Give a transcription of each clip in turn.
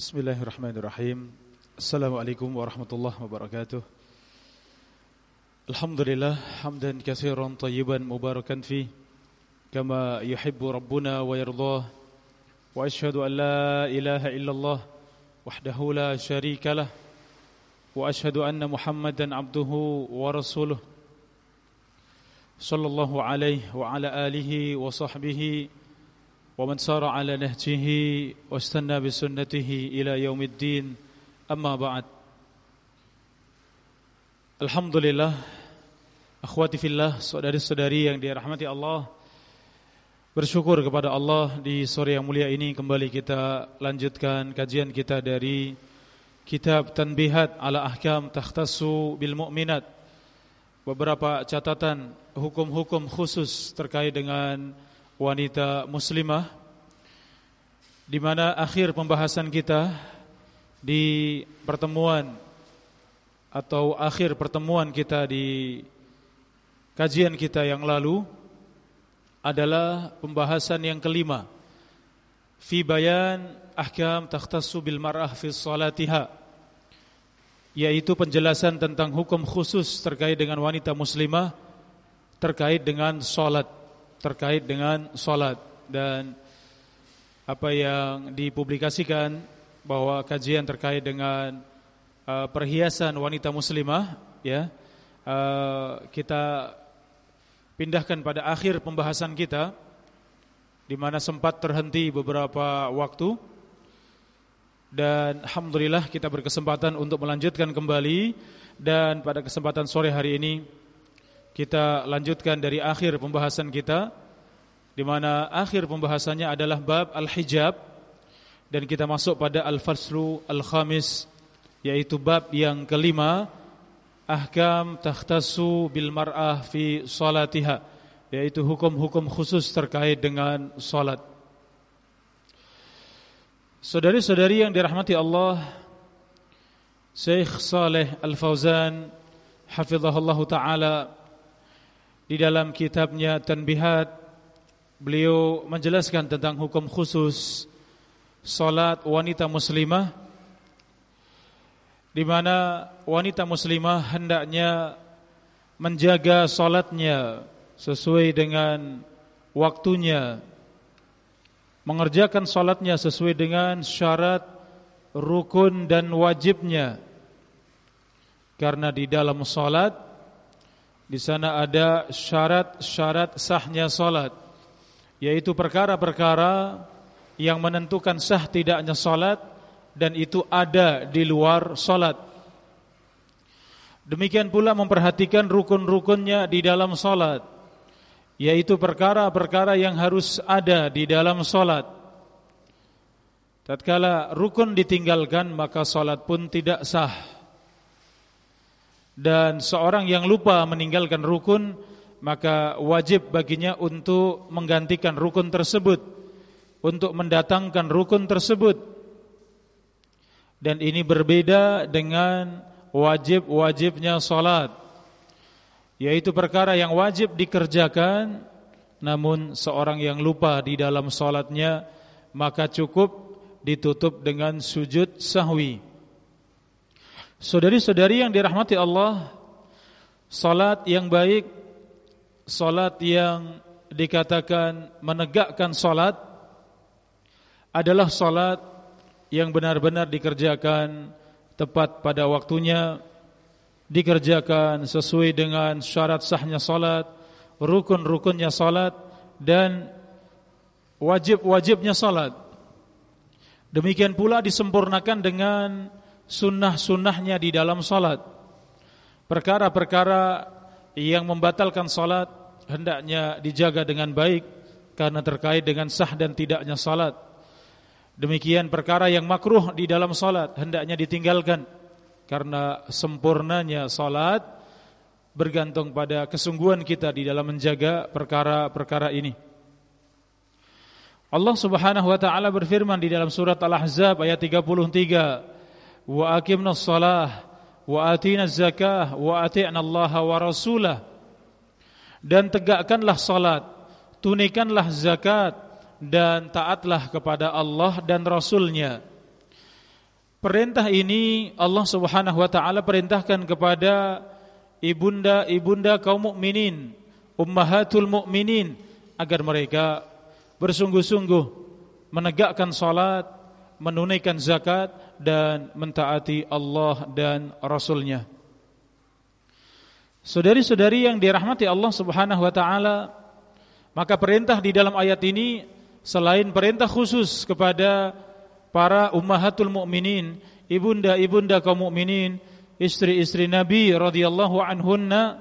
Bismillahirrahmanirrahim. Assalamualaikum warahmatullahi wabarakatuh. Alhamdulillah Hamdan kathiran tayyiban mubarakan fi. Kama yuhibbu Rabbuna wa yardah. Wa ashadu an la ilaha illallah Wahdahu la sharika lah. Wa ashadu anna muhammadan abduhu wa rasuluh. Sallallahu alaihi wa ala alihi wa sahbihi ومن سار على نهجه واستنى بسنته إلى يوم الدين أما بعد Alhamdulillah Akhwati fillah Saudari-saudari yang dirahmati Allah Bersyukur kepada Allah Di sore yang mulia ini Kembali kita lanjutkan kajian kita dari Kitab Tanbihat ala Ahkam Takhtasu bil Mu'minat Beberapa catatan Hukum-hukum khusus terkait dengan wanita muslimah di mana akhir pembahasan kita di pertemuan atau akhir pertemuan kita di kajian kita yang lalu adalah pembahasan yang kelima. Fi bayan ahkam takhtassu bil mar'ah fi salatiha yaitu penjelasan tentang hukum khusus terkait dengan wanita muslimah terkait dengan salat terkait dengan sholat dan apa yang dipublikasikan bahwa kajian terkait dengan uh, perhiasan wanita muslimah ya uh, kita pindahkan pada akhir pembahasan kita di mana sempat terhenti beberapa waktu. Dan alhamdulillah kita berkesempatan untuk melanjutkan kembali. Dan pada kesempatan sore hari ini kita lanjutkan dari akhir pembahasan kita di mana akhir pembahasannya adalah bab al-hijab dan kita masuk pada al-faslu al-khamis yaitu bab yang kelima ahkam takhtasu bil mar'ah fi salatiha yaitu hukum-hukum khusus terkait dengan salat. Saudari-saudari yang dirahmati Allah, Syekh Saleh Al-Fauzan hafizahullah taala di dalam kitabnya Tanbihat beliau menjelaskan tentang hukum khusus salat wanita muslimah di mana wanita muslimah hendaknya menjaga salatnya sesuai dengan waktunya mengerjakan salatnya sesuai dengan syarat rukun dan wajibnya. Karena di dalam salat di sana ada syarat-syarat sahnya salat yaitu perkara-perkara yang menentukan sah tidaknya salat dan itu ada di luar salat. Demikian pula memperhatikan rukun-rukunnya di dalam salat yaitu perkara-perkara yang harus ada di dalam salat. Tatkala rukun ditinggalkan maka salat pun tidak sah dan seorang yang lupa meninggalkan rukun maka wajib baginya untuk menggantikan rukun tersebut untuk mendatangkan rukun tersebut. Dan ini berbeda dengan wajib-wajibnya salat yaitu perkara yang wajib dikerjakan namun seorang yang lupa di dalam salatnya maka cukup ditutup dengan sujud sahwi Saudari-saudari yang dirahmati Allah Salat yang baik Salat yang dikatakan menegakkan salat Adalah salat yang benar-benar dikerjakan Tepat pada waktunya Dikerjakan sesuai dengan syarat sahnya salat Rukun-rukunnya salat Dan wajib-wajibnya salat. Demikian pula disempurnakan dengan sunnah-sunnahnya di dalam salat. Perkara-perkara yang membatalkan salat hendaknya dijaga dengan baik karena terkait dengan sah dan tidaknya salat. Demikian perkara yang makruh di dalam salat hendaknya ditinggalkan karena sempurnanya salat bergantung pada kesungguhan kita di dalam menjaga perkara-perkara ini. Allah Subhanahu wa taala berfirman di dalam surat Al-Ahzab ayat 33 atina zakah wa ati'na Allah wa rasulah. Dan tegakkanlah salat tunaikanlah zakat dan taatlah kepada Allah dan Rasulnya. Perintah ini Allah Subhanahu wa taala perintahkan kepada ibunda-ibunda kaum mukminin, ummahatul mukminin agar mereka bersungguh-sungguh menegakkan salat, menunaikan zakat dan mentaati Allah dan Rasulnya. Saudari-saudari yang dirahmati Allah Subhanahu wa taala, maka perintah di dalam ayat ini selain perintah khusus kepada para ummahatul mukminin, ibunda-ibunda kaum mukminin, istri-istri Nabi radhiyallahu anhunna,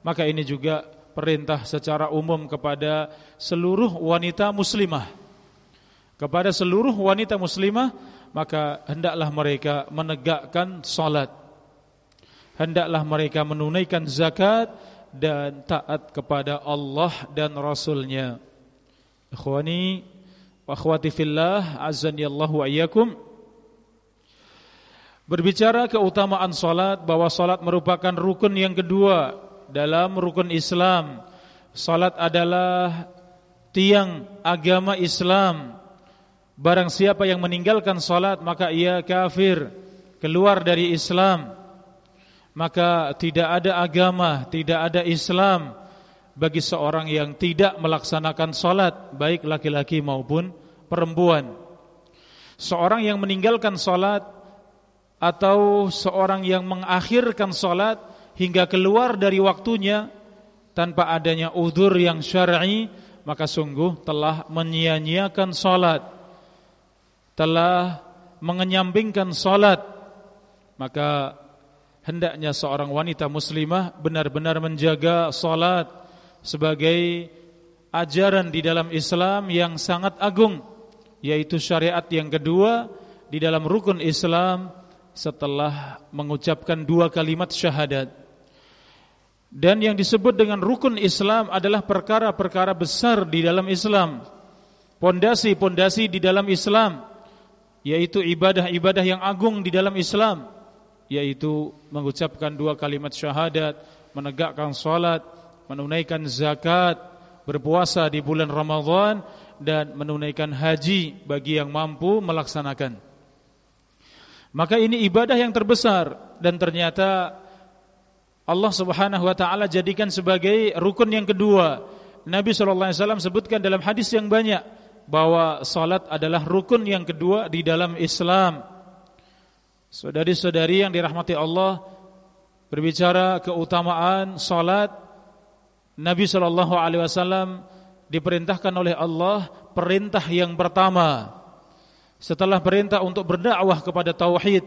maka ini juga perintah secara umum kepada seluruh wanita muslimah. Kepada seluruh wanita muslimah, maka hendaklah mereka menegakkan salat. Hendaklah mereka menunaikan zakat dan taat kepada Allah dan Rasulnya. Ikhwani wa akhwati fillah azani Allah wa iyyakum berbicara keutamaan salat bahwa salat merupakan rukun yang kedua dalam rukun Islam salat adalah tiang agama Islam barang siapa yang meninggalkan salat maka ia kafir keluar dari Islam maka tidak ada agama tidak ada Islam bagi seorang yang tidak melaksanakan salat baik laki-laki maupun perempuan. Seorang yang meninggalkan salat atau seorang yang mengakhirkan salat hingga keluar dari waktunya tanpa adanya udzur yang syar'i maka sungguh telah menyia-nyiakan salat telah mengenyampingkan salat maka hendaknya seorang wanita muslimah benar-benar menjaga salat sebagai ajaran di dalam Islam yang sangat agung yaitu syariat yang kedua di dalam rukun Islam setelah mengucapkan dua kalimat syahadat. Dan yang disebut dengan rukun Islam adalah perkara-perkara besar di dalam Islam pondasi-pondasi di dalam Islam yaitu ibadah-ibadah yang agung di dalam Islam yaitu mengucapkan dua kalimat syahadat menegakkan salat menunaikan zakat, berpuasa di bulan Ramadhan dan menunaikan haji bagi yang mampu melaksanakan. Maka ini ibadah yang terbesar dan ternyata Allah Subhanahu wa taala jadikan sebagai rukun yang kedua. Nabi sallallahu alaihi wasallam sebutkan dalam hadis yang banyak bahwa salat adalah rukun yang kedua di dalam Islam. Saudari-saudari yang dirahmati Allah berbicara keutamaan salat Nabi Shallallahu Alaihi Wasallam diperintahkan oleh Allah perintah yang pertama setelah perintah untuk berdakwah kepada tauhid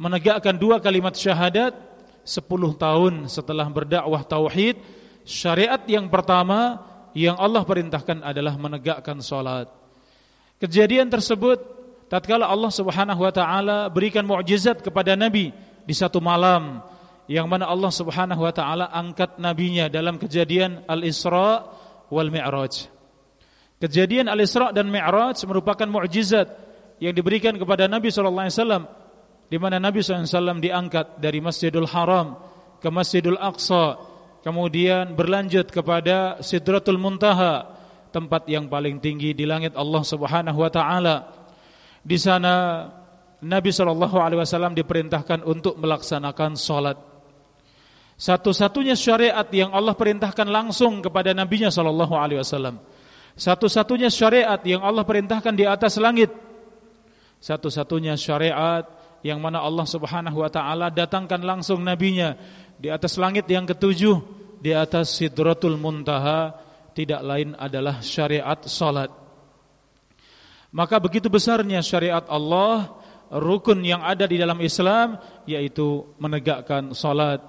menegakkan dua kalimat syahadat sepuluh tahun setelah berdakwah tauhid syariat yang pertama yang Allah perintahkan adalah menegakkan salat kejadian tersebut tatkala Allah Subhanahu wa taala berikan mukjizat kepada nabi di satu malam yang mana Allah Subhanahu wa taala angkat nabinya dalam kejadian Al-Isra wal Mi'raj. Kejadian Al-Isra dan Mi'raj merupakan mukjizat yang diberikan kepada Nabi sallallahu alaihi wasallam di mana Nabi SAW diangkat dari Masjidil Haram ke Masjidil Aqsa kemudian berlanjut kepada Sidratul Muntaha tempat yang paling tinggi di langit Allah Subhanahu wa taala di sana Nabi sallallahu alaihi wasallam diperintahkan untuk melaksanakan salat satu-satunya syariat yang Allah perintahkan langsung kepada nabinya sallallahu alaihi wasallam. Satu-satunya syariat yang Allah perintahkan di atas langit. Satu-satunya syariat yang mana Allah Subhanahu wa taala datangkan langsung nabinya di atas langit yang ketujuh, di atas Sidratul Muntaha, tidak lain adalah syariat salat. Maka begitu besarnya syariat Allah, rukun yang ada di dalam Islam yaitu menegakkan salat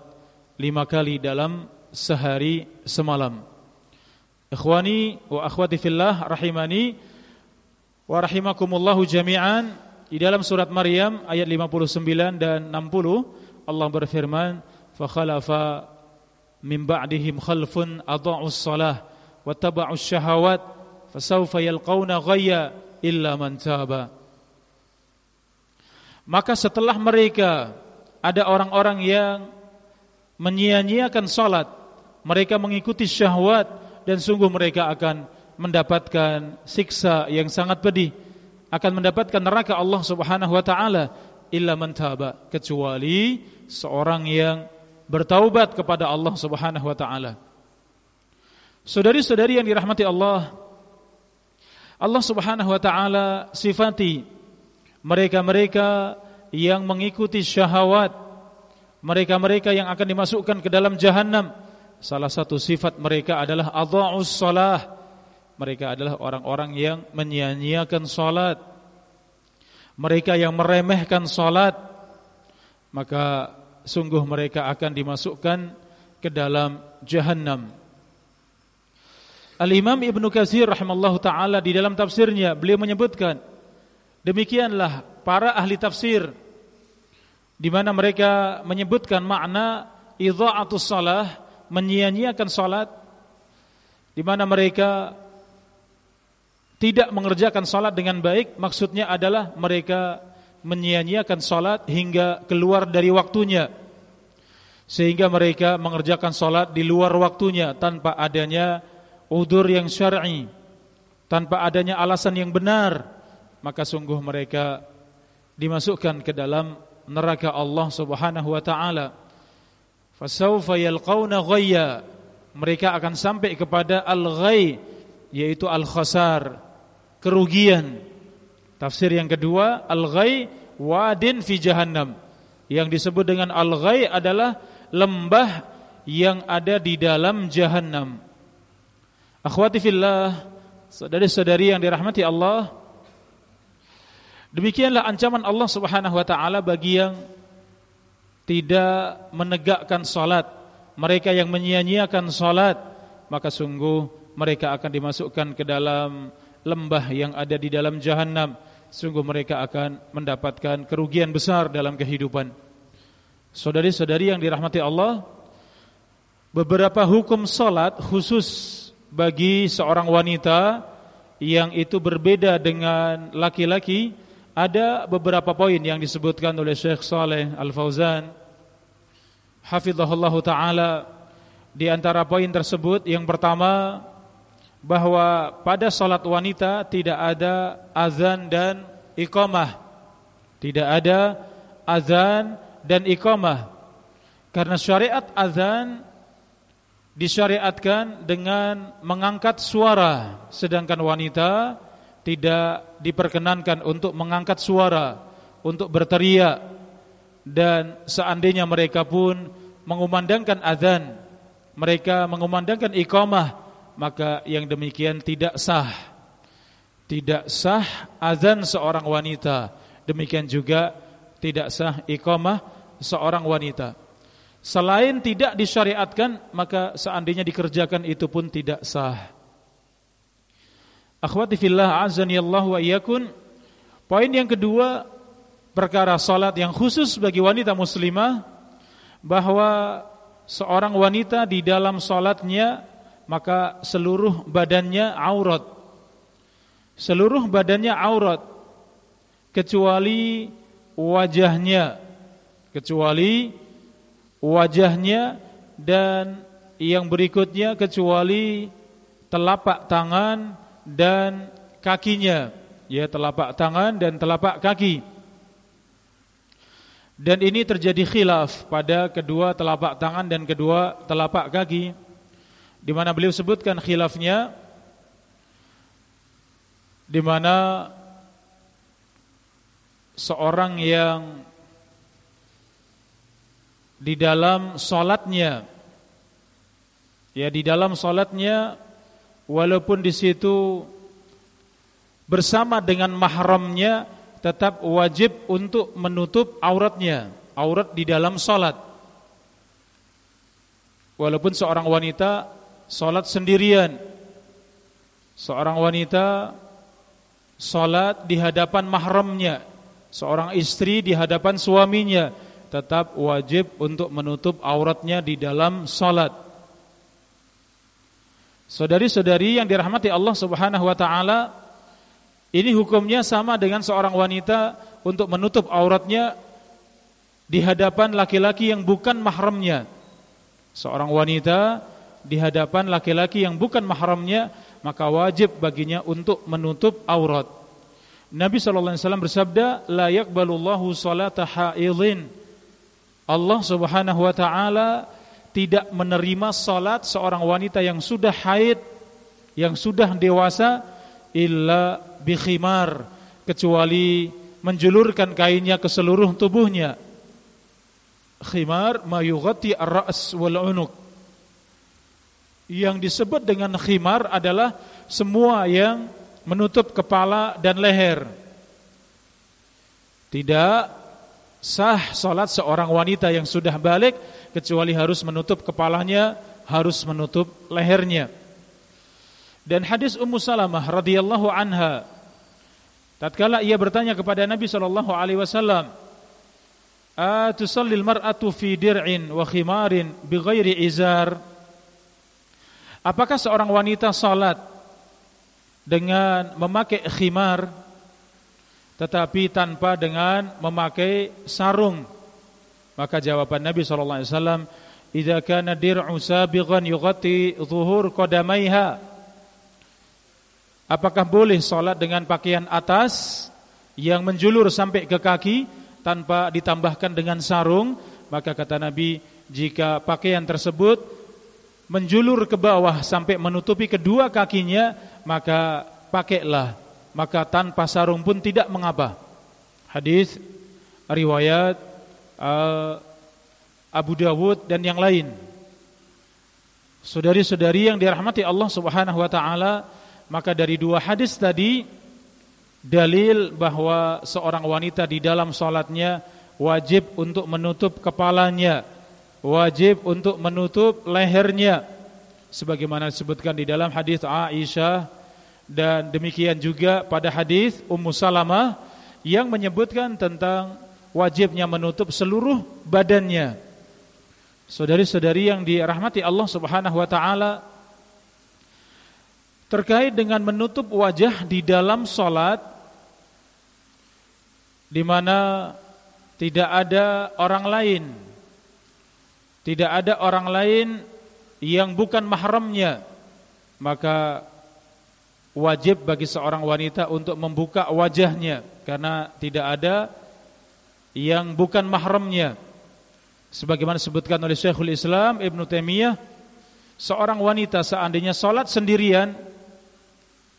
lima kali dalam sehari semalam. Ikhwani wa akhwati fillah rahimani wa rahimakumullahu jami'an di dalam surat Maryam ayat 59 dan 60 Allah berfirman fa khalafa min ba'dihim khalfun adha'us salah wa taba'us syahawat fasawfa yalqauna ghayya illa man taba. Maka setelah mereka ada orang-orang yang menyia-nyiakan salat, mereka mengikuti syahwat dan sungguh mereka akan mendapatkan siksa yang sangat pedih, akan mendapatkan neraka Allah Subhanahu wa taala illa man taba kecuali seorang yang bertaubat kepada Allah Subhanahu wa taala. Saudari-saudari yang dirahmati Allah, Allah Subhanahu wa taala sifati mereka-mereka yang mengikuti syahwat, mereka-mereka yang akan dimasukkan ke dalam jahanam. Salah satu sifat mereka adalah adha'us salah. Mereka adalah orang-orang yang menyia-nyiakan salat. Mereka yang meremehkan salat maka sungguh mereka akan dimasukkan ke dalam jahannam. Al-Imam Ibnu Katsir rahimallahu taala di dalam tafsirnya beliau menyebutkan demikianlah para ahli tafsir di mana mereka menyebutkan makna idha'atus salah menyia-nyiakan salat di mana mereka tidak mengerjakan salat dengan baik maksudnya adalah mereka menyia-nyiakan salat hingga keluar dari waktunya. Sehingga mereka mengerjakan salat di luar waktunya tanpa adanya udur yang syar'i tanpa adanya alasan yang benar. Maka sungguh mereka dimasukkan ke dalam neraka Allah Subhanahu wa taala. Fasawfa yalqauna ghayya. Mereka akan sampai kepada al-ghay yaitu al-khasar kerugian Tafsir yang kedua, al-ghay wadin fi jahannam. Yang disebut dengan al-ghay adalah lembah yang ada di dalam jahannam. Akhwati fillah, saudari-saudari yang dirahmati Allah, demikianlah ancaman Allah Subhanahu wa taala bagi yang tidak menegakkan salat, mereka yang menyia-nyiakan salat, maka sungguh mereka akan dimasukkan ke dalam lembah yang ada di dalam jahanam sungguh mereka akan mendapatkan kerugian besar dalam kehidupan. Saudari-saudari yang dirahmati Allah, beberapa hukum salat khusus bagi seorang wanita yang itu berbeda dengan laki-laki, ada beberapa poin yang disebutkan oleh Syekh Saleh Al-Fauzan hafizahullah taala di antara poin tersebut yang pertama bahwa pada salat wanita tidak ada azan dan iqamah. Tidak ada azan dan iqamah. Karena syariat azan disyariatkan dengan mengangkat suara, sedangkan wanita tidak diperkenankan untuk mengangkat suara, untuk berteriak dan seandainya mereka pun mengumandangkan azan, mereka mengumandangkan iqamah maka yang demikian tidak sah. Tidak sah azan seorang wanita. Demikian juga tidak sah iqamah seorang wanita. Selain tidak disyariatkan, maka seandainya dikerjakan itu pun tidak sah. Akhwati fillah azani Allah wa iyakun. Poin yang kedua, perkara salat yang khusus bagi wanita muslimah bahwa seorang wanita di dalam salatnya maka seluruh badannya aurat. Seluruh badannya aurat kecuali wajahnya. Kecuali wajahnya dan yang berikutnya kecuali telapak tangan dan kakinya. Ya, telapak tangan dan telapak kaki. Dan ini terjadi khilaf pada kedua telapak tangan dan kedua telapak kaki di mana beliau sebutkan khilafnya di mana seorang yang di dalam salatnya ya di dalam salatnya walaupun di situ bersama dengan mahramnya tetap wajib untuk menutup auratnya aurat di dalam salat. Walaupun seorang wanita Salat sendirian. Seorang wanita Salat di hadapan mahramnya. Seorang istri di hadapan suaminya. Tetap wajib untuk menutup auratnya di dalam salat. Saudari-saudari yang dirahmati Allah subhanahu wa ta'ala Ini hukumnya sama dengan seorang wanita Untuk menutup auratnya Di hadapan laki-laki yang bukan mahramnya. Seorang wanita di hadapan laki-laki yang bukan mahramnya maka wajib baginya untuk menutup aurat. Nabi sallallahu alaihi wasallam bersabda, "La yaqbalullahu salata haidhin." Allah Subhanahu wa taala tidak menerima salat seorang wanita yang sudah haid, yang sudah dewasa illa bi khimar, kecuali menjulurkan kainnya ke seluruh tubuhnya. Khimar ma yughatti ar-ra's wal 'unuq. Yang disebut dengan khimar adalah semua yang menutup kepala dan leher. Tidak sah salat seorang wanita yang sudah balik kecuali harus menutup kepalanya, harus menutup lehernya. Dan hadis Ummu Salamah radhiyallahu anha tatkala ia bertanya kepada Nabi sallallahu alaihi wasallam, "Atusallil mar'atu fi dir'in wa khimarin bighairi izar?" Apakah seorang wanita salat dengan memakai khimar tetapi tanpa dengan memakai sarung? Maka jawaban Nabi sallallahu alaihi wasallam idza kana dir'u sabighan yughatti zuhur qadamaiha. Apakah boleh salat dengan pakaian atas yang menjulur sampai ke kaki tanpa ditambahkan dengan sarung? Maka kata Nabi jika pakaian tersebut menjulur ke bawah sampai menutupi kedua kakinya maka pakailah. Maka tanpa sarung pun tidak mengapa. Hadis riwayat uh, Abu Dawud dan yang lain. Saudari-saudari yang dirahmati Allah Subhanahu wa taala, maka dari dua hadis tadi dalil bahwa seorang wanita di dalam salatnya wajib untuk menutup kepalanya, wajib untuk menutup lehernya sebagaimana disebutkan di dalam hadis Aisyah dan demikian juga pada hadis Ummu Salamah yang menyebutkan tentang wajibnya menutup seluruh badannya. Saudari-saudari yang dirahmati Allah Subhanahu wa taala terkait dengan menutup wajah di dalam salat di mana tidak ada orang lain tidak ada orang lain yang bukan mahramnya. Maka wajib bagi seorang wanita untuk membuka wajahnya. Karena tidak ada yang bukan mahramnya. Sebagaimana disebutkan oleh Syekhul Islam Ibn Taimiyah, seorang wanita seandainya sholat sendirian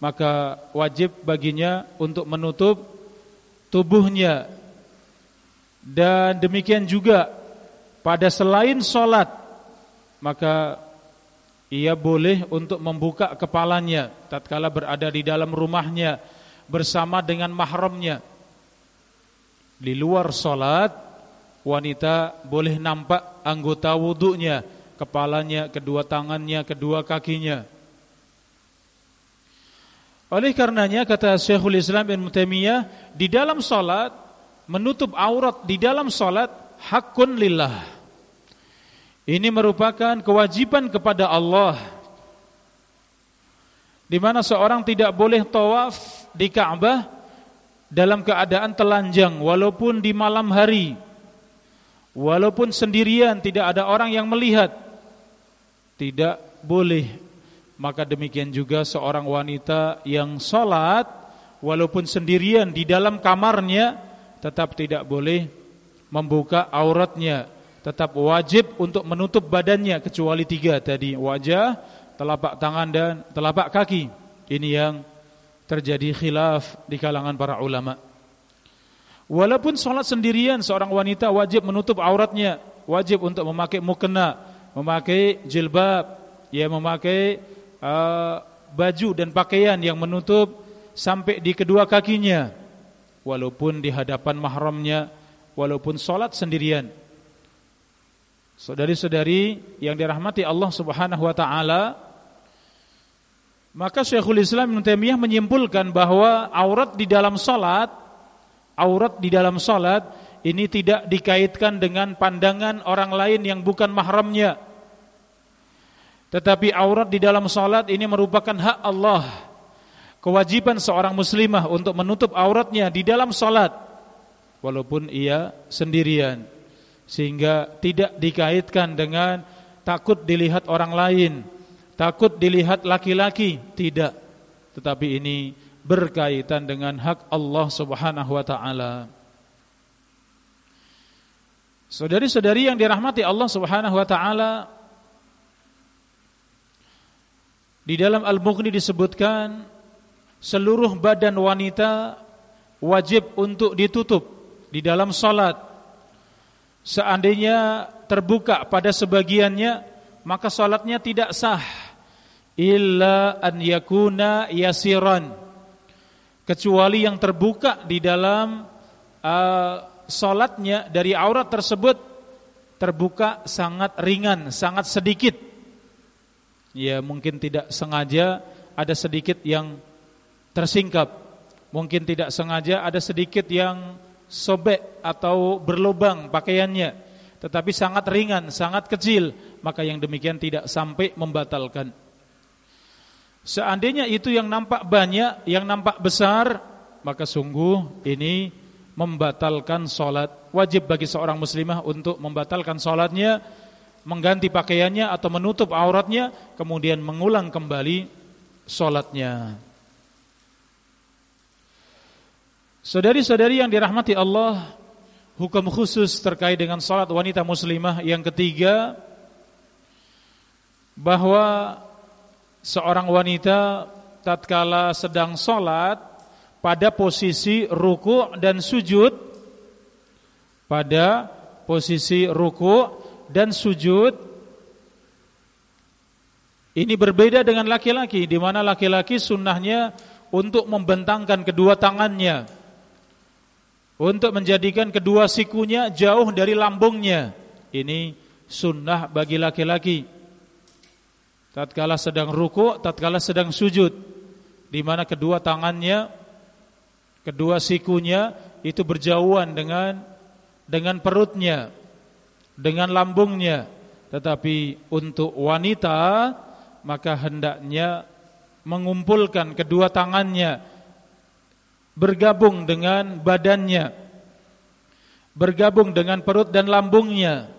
maka wajib baginya untuk menutup tubuhnya. Dan demikian juga pada selain sholat maka ia boleh untuk membuka kepalanya tatkala berada di dalam rumahnya bersama dengan mahramnya. Di luar salat wanita boleh nampak anggota wudhunya, kepalanya, kedua tangannya, kedua kakinya. Oleh karenanya kata Syekhul Islam Ibn Taimiyah, di dalam salat menutup aurat di dalam salat hakun lillah. Ini merupakan kewajiban kepada Allah. Di mana seorang tidak boleh tawaf di Ka'bah dalam keadaan telanjang walaupun di malam hari. Walaupun sendirian tidak ada orang yang melihat. Tidak boleh. Maka demikian juga seorang wanita yang sholat walaupun sendirian di dalam kamarnya tetap tidak boleh membuka auratnya tetap wajib untuk menutup badannya kecuali tiga tadi wajah, telapak tangan dan telapak kaki. Ini yang terjadi khilaf di kalangan para ulama. Walaupun sholat sendirian seorang wanita wajib menutup auratnya, wajib untuk memakai mukena, memakai jilbab, ya memakai uh, baju dan pakaian yang menutup sampai di kedua kakinya, walaupun di hadapan mahramnya, walaupun sholat sendirian. Saudari-saudari yang dirahmati Allah Subhanahu wa taala, maka Syekhul Islam Ibnu Taimiyah menyimpulkan bahwa aurat di dalam salat, aurat di dalam salat ini tidak dikaitkan dengan pandangan orang lain yang bukan mahramnya. Tetapi aurat di dalam salat ini merupakan hak Allah. Kewajiban seorang muslimah untuk menutup auratnya di dalam salat walaupun ia sendirian sehingga tidak dikaitkan dengan takut dilihat orang lain, takut dilihat laki-laki, tidak. Tetapi ini berkaitan dengan hak Allah Subhanahu wa taala. Saudari-saudari yang dirahmati Allah Subhanahu wa taala, di dalam Al-Mughni disebutkan seluruh badan wanita wajib untuk ditutup di dalam salat. Seandainya terbuka pada sebagiannya, maka salatnya tidak sah illa an yakuna yasiran kecuali yang terbuka di dalam uh, salatnya dari aurat tersebut terbuka sangat ringan, sangat sedikit. Ya, mungkin tidak sengaja ada sedikit yang tersingkap. Mungkin tidak sengaja ada sedikit yang sobek atau berlubang pakaiannya, tetapi sangat ringan, sangat kecil, maka yang demikian tidak sampai membatalkan. Seandainya itu yang nampak banyak, yang nampak besar, maka sungguh ini membatalkan solat. Wajib bagi seorang muslimah untuk membatalkan solatnya, mengganti pakaiannya atau menutup auratnya, kemudian mengulang kembali solatnya. Saudari-saudari yang dirahmati Allah, hukum khusus terkait dengan solat wanita muslimah yang ketiga, bahwa seorang wanita tatkala sedang sholat pada posisi ruku dan sujud pada posisi ruku dan sujud ini berbeda dengan laki-laki di mana laki-laki sunnahnya untuk membentangkan kedua tangannya untuk menjadikan kedua sikunya jauh dari lambungnya. Ini sunnah bagi laki-laki. Tatkala sedang ruku, tatkala sedang sujud, di mana kedua tangannya, kedua sikunya itu berjauhan dengan dengan perutnya, dengan lambungnya. Tetapi untuk wanita maka hendaknya mengumpulkan kedua tangannya bergabung dengan badannya bergabung dengan perut dan lambungnya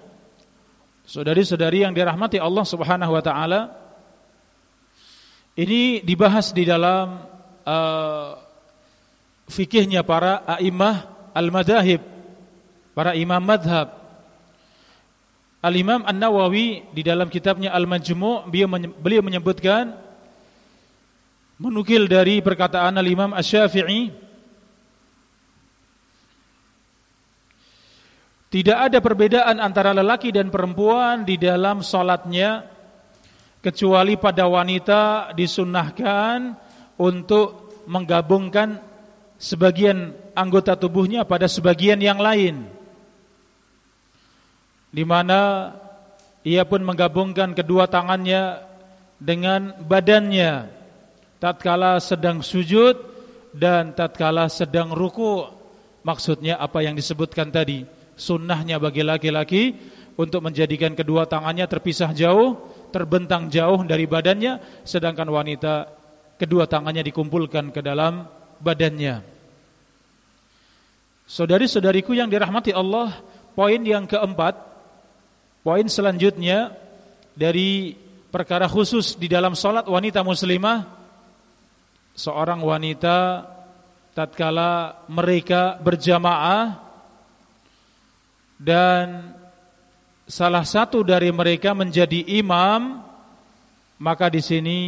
Saudari-saudari yang dirahmati Allah Subhanahu wa taala, ini dibahas di dalam uh, fikihnya para a'immah al-madahib, para imam madhab. Al-Imam An-Nawawi di dalam kitabnya Al-Majmu' beliau menyebutkan menukil dari perkataan Al-Imam Asy-Syafi'i Tidak ada perbedaan antara lelaki dan perempuan di dalam salatnya kecuali pada wanita disunnahkan untuk menggabungkan sebagian anggota tubuhnya pada sebagian yang lain. Di mana ia pun menggabungkan kedua tangannya dengan badannya. Tatkala sedang sujud dan tatkala sedang ruku. Maksudnya apa yang disebutkan tadi sunnahnya bagi laki-laki untuk menjadikan kedua tangannya terpisah jauh terbentang jauh dari badannya sedangkan wanita kedua tangannya dikumpulkan ke dalam badannya. Saudari-saudariku yang dirahmati Allah, poin yang keempat, poin selanjutnya dari perkara khusus di dalam salat wanita muslimah seorang wanita tatkala mereka berjamaah dan salah satu dari mereka menjadi imam, maka di sini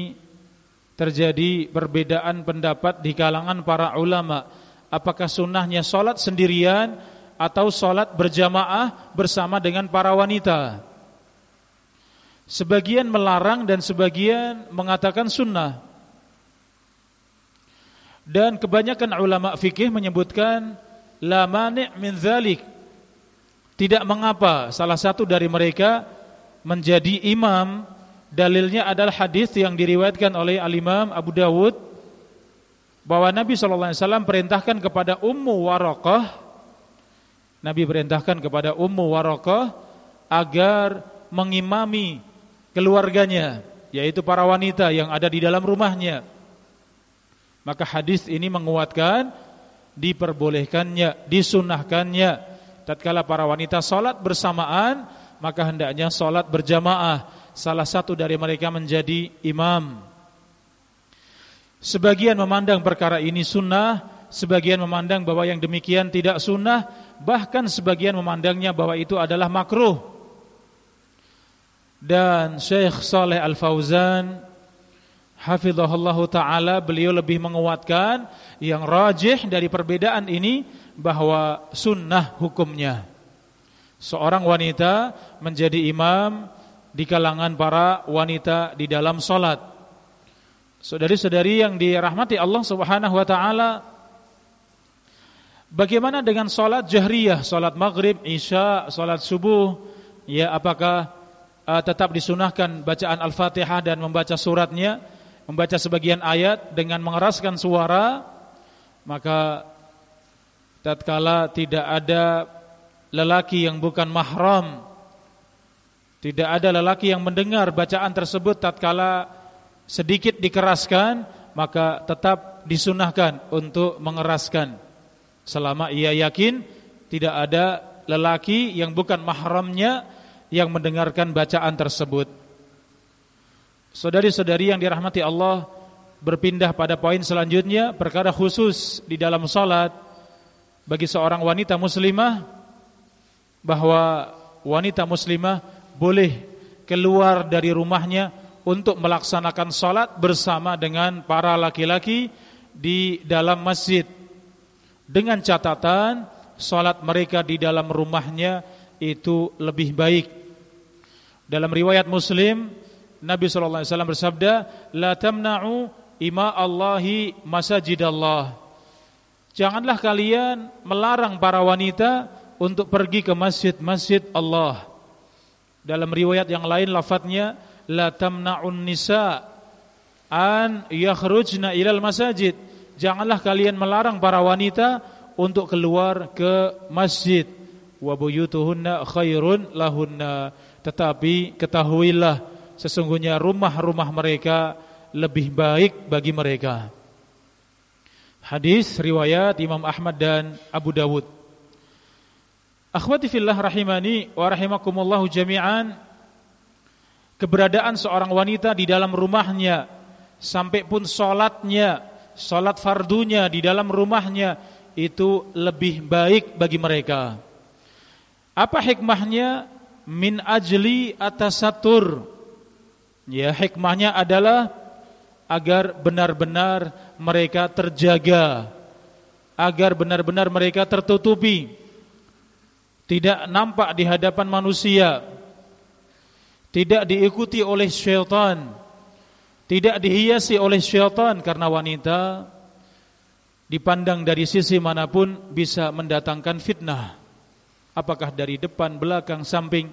terjadi perbedaan pendapat di kalangan para ulama. Apakah sunnahnya solat sendirian atau solat berjamaah bersama dengan para wanita? Sebagian melarang dan sebagian mengatakan sunnah. Dan kebanyakan ulama fikih menyebutkan la mani' min dzalik tidak mengapa salah satu dari mereka menjadi imam Dalilnya adalah hadis yang diriwayatkan oleh Al-Imam Abu Dawud bahwa Nabi sallallahu alaihi wasallam perintahkan kepada Ummu Waraqah Nabi perintahkan kepada Ummu Waraqah agar mengimami keluarganya yaitu para wanita yang ada di dalam rumahnya. Maka hadis ini menguatkan diperbolehkannya, disunahkannya tatkala para wanita salat bersamaan maka hendaknya salat berjamaah salah satu dari mereka menjadi imam Sebagian memandang perkara ini sunnah, sebagian memandang bahwa yang demikian tidak sunnah, bahkan sebagian memandangnya bahwa itu adalah makruh. Dan Syekh Saleh Al-Fauzan hafizahullah taala beliau lebih menguatkan yang rajih dari perbedaan ini bahwa sunnah hukumnya. Seorang wanita menjadi imam di kalangan para wanita di dalam solat. Saudari-saudari yang dirahmati Allah Subhanahu wa taala, bagaimana dengan salat jahriyah, salat maghrib, isya, salat subuh? Ya, apakah uh, tetap disunahkan bacaan Al-Fatihah dan membaca suratnya, membaca sebagian ayat dengan mengeraskan suara? Maka tatkala tidak ada lelaki yang bukan mahram, tidak ada lelaki yang mendengar bacaan tersebut tatkala sedikit dikeraskan maka tetap disunahkan untuk mengeraskan selama ia yakin tidak ada lelaki yang bukan mahramnya yang mendengarkan bacaan tersebut. Saudari-saudari yang dirahmati Allah berpindah pada poin selanjutnya perkara khusus di dalam salat bagi seorang wanita muslimah bahwa wanita muslimah boleh keluar dari rumahnya untuk melaksanakan sholat bersama dengan para laki-laki di dalam masjid dengan catatan sholat mereka di dalam rumahnya itu lebih baik. Dalam riwayat Muslim Nabi sallallahu alaihi wasallam bersabda, "La tamna'u ima Allahi masajidallah." Janganlah kalian melarang para wanita untuk pergi ke masjid-masjid Allah. Dalam riwayat yang lain lafadznya la tamna'un nisa an yakhrujna ilal masajid. Janganlah kalian melarang para wanita untuk keluar ke masjid. Wa buyutuhunna khairun lahunna. Tetapi ketahuilah sesungguhnya rumah-rumah mereka lebih baik bagi mereka. Hadis riwayat Imam Ahmad dan Abu Dawud. Akhwati fillah rahimani wa rahimakumullahu jami'an keberadaan seorang wanita di dalam rumahnya sampai pun sholatnya, sholat fardunya di dalam rumahnya itu lebih baik bagi mereka. Apa hikmahnya? Min ajli atasatur. Ya, hikmahnya adalah agar benar-benar mereka terjaga, agar benar-benar mereka tertutupi, tidak nampak di hadapan manusia, tidak diikuti oleh syaitan, tidak dihiasi oleh syaitan karena wanita dipandang dari sisi mana pun bisa mendatangkan fitnah. Apakah dari depan, belakang, samping,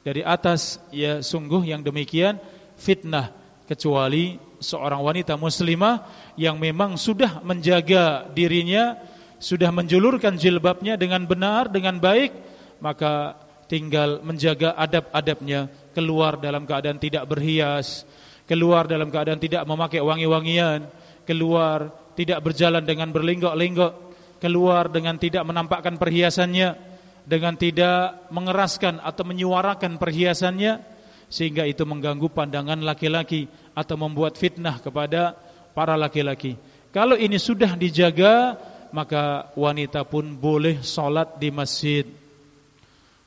dari atas, ya sungguh yang demikian fitnah. Kecuali seorang wanita muslimah yang memang sudah menjaga dirinya, sudah menjulurkan jilbabnya dengan benar, dengan baik, maka tinggal menjaga adab-adabnya keluar dalam keadaan tidak berhias, keluar dalam keadaan tidak memakai wangi-wangian, keluar tidak berjalan dengan berlinggok-linggok, keluar dengan tidak menampakkan perhiasannya, dengan tidak mengeraskan atau menyuarakan perhiasannya sehingga itu mengganggu pandangan laki-laki atau membuat fitnah kepada para laki-laki. Kalau ini sudah dijaga, maka wanita pun boleh sholat di masjid.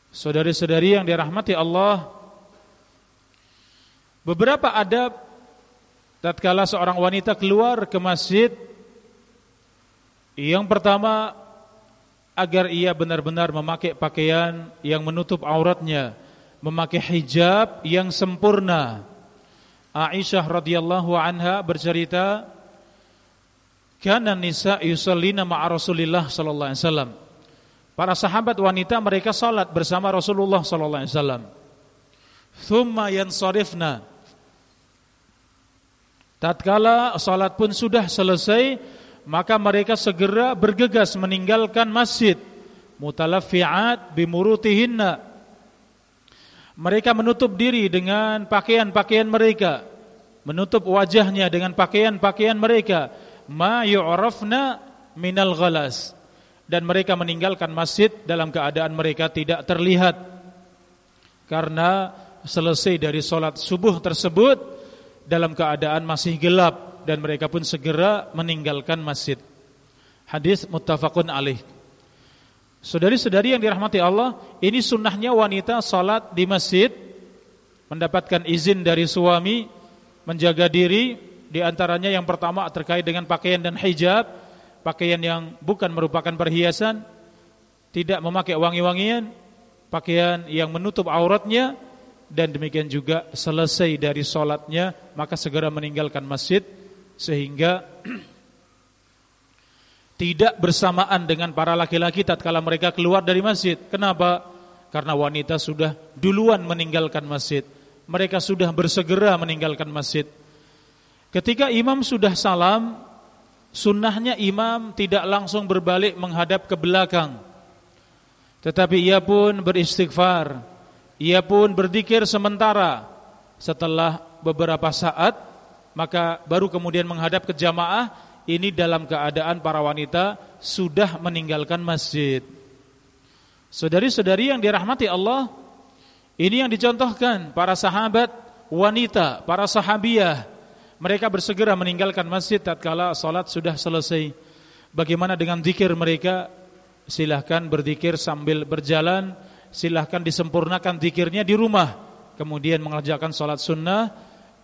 Saudari-saudari yang dirahmati Allah, Beberapa adab tatkala seorang wanita keluar ke masjid yang pertama agar ia benar-benar memakai pakaian yang menutup auratnya, memakai hijab yang sempurna. Aisyah radhiyallahu anha bercerita, "Kana nisa yusallina ma'a Rasulillah sallallahu alaihi wasallam." Para sahabat wanita mereka salat bersama Rasulullah sallallahu alaihi wasallam. Thumma yansarifna Tatkala salat pun sudah selesai Maka mereka segera bergegas meninggalkan masjid Mutalaffi'at bimurutihinna Mereka menutup diri dengan pakaian-pakaian mereka. Menutup wajahnya dengan pakaian-pakaian mereka. Ma yu'rafna minal ghalas. Dan mereka meninggalkan masjid dalam keadaan mereka tidak terlihat. Karena selesai dari solat subuh tersebut dalam keadaan masih gelap. Dan mereka pun segera meninggalkan masjid. Hadis muttafaqun alaih. Saudari-saudari yang dirahmati Allah, ini sunnahnya wanita salat di masjid mendapatkan izin dari suami menjaga diri di antaranya yang pertama terkait dengan pakaian dan hijab, pakaian yang bukan merupakan perhiasan, tidak memakai wangi-wangian, pakaian yang menutup auratnya dan demikian juga selesai dari solatnya maka segera meninggalkan masjid sehingga tidak bersamaan dengan para laki-laki tatkala mereka keluar dari masjid. Kenapa? Karena wanita sudah duluan meninggalkan masjid. Mereka sudah bersegera meninggalkan masjid. Ketika imam sudah salam, sunnahnya imam tidak langsung berbalik menghadap ke belakang. Tetapi ia pun beristighfar ia pun berzikir sementara setelah beberapa saat maka baru kemudian menghadap ke jamaah ini dalam keadaan para wanita sudah meninggalkan masjid. Saudari-saudari yang dirahmati Allah, ini yang dicontohkan para sahabat wanita, para sahabiah. Mereka bersegera meninggalkan masjid tatkala salat sudah selesai. Bagaimana dengan zikir mereka? Silahkan berzikir sambil berjalan silahkan disempurnakan zikirnya di rumah kemudian mengerjakan sholat sunnah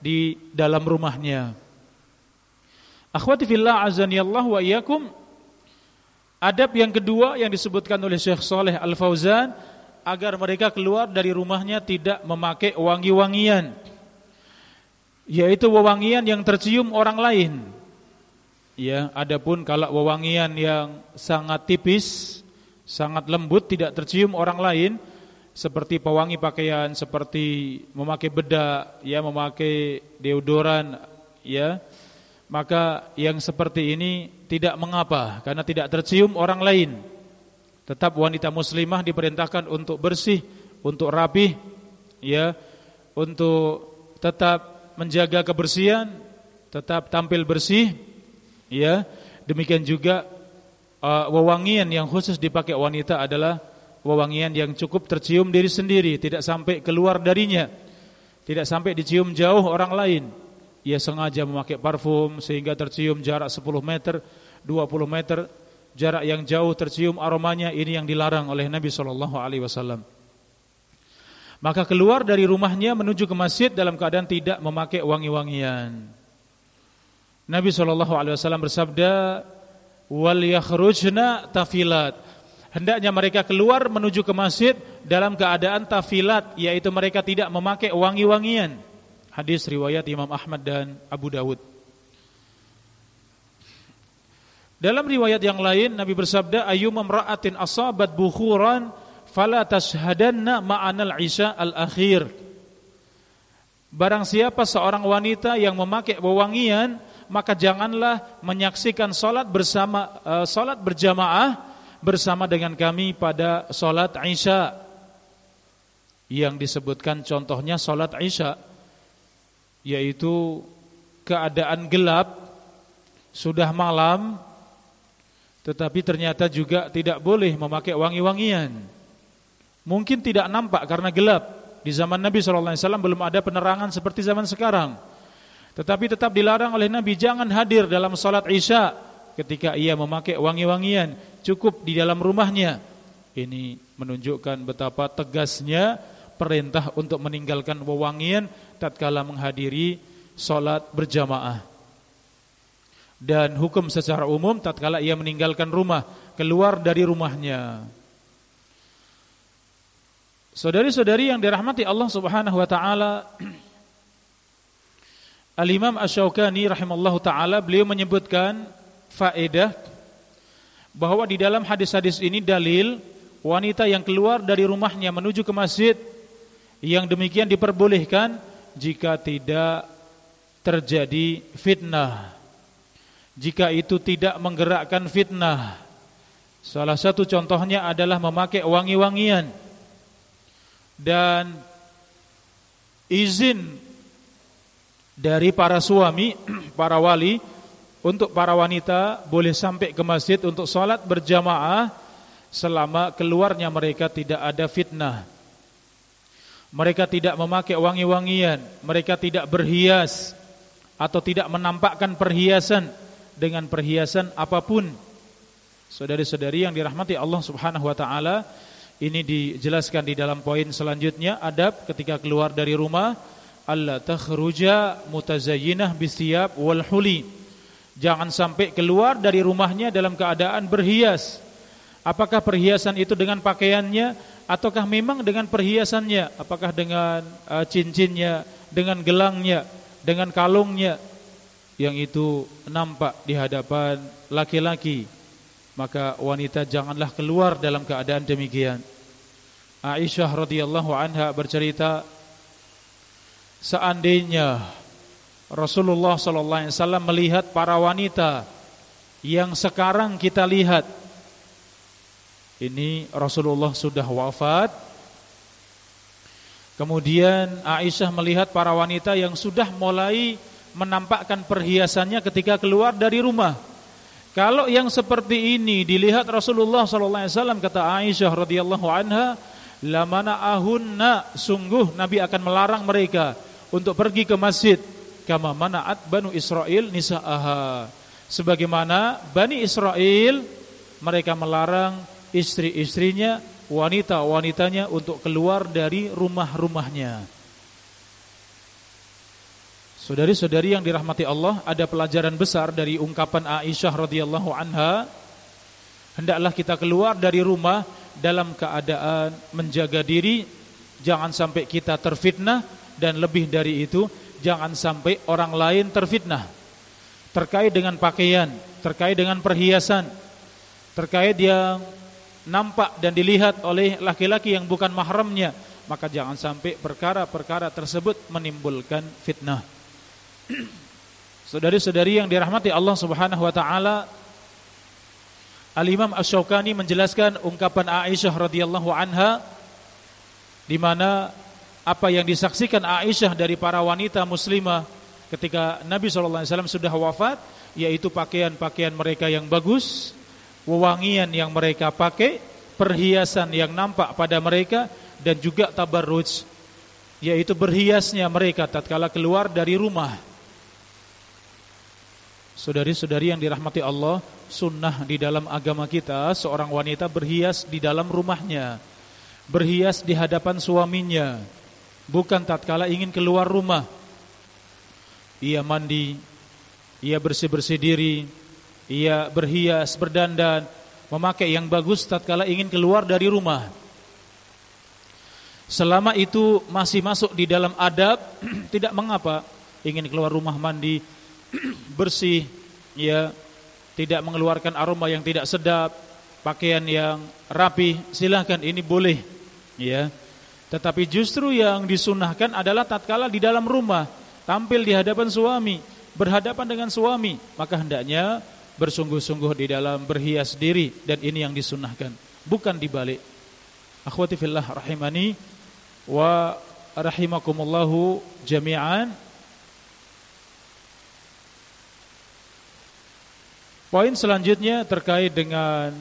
di dalam rumahnya akhwati fillah azanillah wa iyakum adab yang kedua yang disebutkan oleh Syekh Saleh Al-Fauzan agar mereka keluar dari rumahnya tidak memakai wangi-wangian yaitu wewangian yang tercium orang lain. Ya adapun kalau wewangian yang sangat tipis sangat lembut tidak tercium orang lain seperti pewangi pakaian seperti memakai bedak ya memakai deodoran ya maka yang seperti ini tidak mengapa karena tidak tercium orang lain tetap wanita muslimah diperintahkan untuk bersih untuk rapih ya untuk tetap menjaga kebersihan tetap tampil bersih ya demikian juga uh, wewangian yang khusus dipakai wanita adalah wewangian yang cukup tercium diri sendiri, tidak sampai keluar darinya. Tidak sampai dicium jauh orang lain. Ia sengaja memakai parfum sehingga tercium jarak 10 meter, 20 meter, jarak yang jauh tercium aromanya ini yang dilarang oleh Nabi sallallahu alaihi wasallam. Maka keluar dari rumahnya menuju ke masjid dalam keadaan tidak memakai wangi-wangian. Nabi sallallahu alaihi wasallam bersabda, wal yakhrujna tafilat. Hendaknya mereka keluar menuju ke masjid dalam keadaan tafilat, yaitu mereka tidak memakai wangi-wangian. Hadis riwayat Imam Ahmad dan Abu Dawud. Dalam riwayat yang lain Nabi bersabda ayyum imra'atin asabat bukhuran fala tashhadanna ma'anal isya al-akhir. Barang siapa seorang wanita yang memakai wewangian maka janganlah menyaksikan solat bersama uh, solat berjamaah bersama dengan kami pada solat Isya yang disebutkan contohnya solat Isya yaitu keadaan gelap sudah malam tetapi ternyata juga tidak boleh memakai wangi-wangian. Mungkin tidak nampak karena gelap. Di zaman Nabi SAW belum ada penerangan seperti zaman sekarang. Tetapi tetap dilarang oleh Nabi jangan hadir dalam salat Isya ketika ia memakai wangi-wangian, cukup di dalam rumahnya. Ini menunjukkan betapa tegasnya perintah untuk meninggalkan wewangian tatkala menghadiri salat berjamaah. Dan hukum secara umum tatkala ia meninggalkan rumah, keluar dari rumahnya. Saudari-saudari yang dirahmati Allah Subhanahu wa taala, Al-Imam Asy-Syaukani rahimallahu taala beliau menyebutkan faedah bahwa di dalam hadis-hadis ini dalil wanita yang keluar dari rumahnya menuju ke masjid yang demikian diperbolehkan jika tidak terjadi fitnah. Jika itu tidak menggerakkan fitnah. Salah satu contohnya adalah memakai wangi-wangian dan izin dari para suami, para wali untuk para wanita boleh sampai ke masjid untuk sholat berjamaah selama keluarnya mereka tidak ada fitnah. Mereka tidak memakai wangi-wangian, mereka tidak berhias. atau tidak menampakkan perhiasan dengan perhiasan apa pun. Saudari-saudari yang dirahmati Allah Subhanahu wa taala, ini dijelaskan di dalam poin selanjutnya adab ketika keluar dari rumah Allah takhruja mutazayyinah bisiyab wal huli. Jangan sampai keluar dari rumahnya dalam keadaan berhias. Apakah perhiasan itu dengan pakaiannya ataukah memang dengan perhiasannya? Apakah dengan uh, cincinnya, dengan gelangnya, dengan kalungnya yang itu nampak di hadapan laki-laki? Maka wanita janganlah keluar dalam keadaan demikian. Aisyah radhiyallahu anha bercerita seandainya Rasulullah sallallahu alaihi wasallam melihat para wanita yang sekarang kita lihat ini Rasulullah sudah wafat. Kemudian Aisyah melihat para wanita yang sudah mulai menampakkan perhiasannya ketika keluar dari rumah. Kalau yang seperti ini dilihat Rasulullah sallallahu alaihi wasallam kata Aisyah radhiyallahu anha, lamana ahunna sungguh Nabi akan melarang mereka untuk pergi ke masjid kama manaat Banu Israel nisaaha. Sebagaimana Bani Israel mereka melarang istri-istrinya, wanita-wanitanya untuk keluar dari rumah-rumahnya. Saudari-saudari yang dirahmati Allah, ada pelajaran besar dari ungkapan Aisyah radhiyallahu anha. Hendaklah kita keluar dari rumah dalam keadaan menjaga diri, jangan sampai kita terfitnah dan lebih dari itu, jangan sampai orang lain terfitnah. Terkait dengan pakaian, terkait dengan perhiasan, terkait yang nampak dan dilihat oleh laki-laki yang bukan mahramnya, maka jangan sampai perkara-perkara tersebut menimbulkan fitnah. Saudari-saudari yang dirahmati Allah Subhanahu wa taala, Al-Imam Asy-Syaukani menjelaskan ungkapan Aisyah radhiyallahu anha di mana apa yang disaksikan Aisyah dari para wanita muslimah ketika Nabi SAW sudah wafat yaitu pakaian-pakaian mereka yang bagus wewangian yang mereka pakai, perhiasan yang nampak pada mereka dan juga tabarruj yaitu berhiasnya mereka tatkala keluar dari rumah. Saudari-saudari yang dirahmati Allah, sunnah di dalam agama kita seorang wanita berhias di dalam rumahnya, berhias di hadapan suaminya, bukan tatkala ingin keluar rumah. Ia mandi, ia bersih-bersih diri, ia berhias, berdandan, memakai yang bagus tatkala ingin keluar dari rumah. Selama itu masih masuk di dalam adab, tidak mengapa ingin keluar rumah mandi bersih, ya, tidak mengeluarkan aroma yang tidak sedap, pakaian yang rapi, silahkan ini boleh, ya. Tetapi justru yang disunahkan adalah tatkala di dalam rumah, tampil di hadapan suami, berhadapan dengan suami, maka hendaknya bersungguh-sungguh di dalam berhias diri dan ini yang disunahkan bukan dibalik. Akhwati fillah rahimani wa rahimakumullahu jami'an. Poin selanjutnya terkait dengan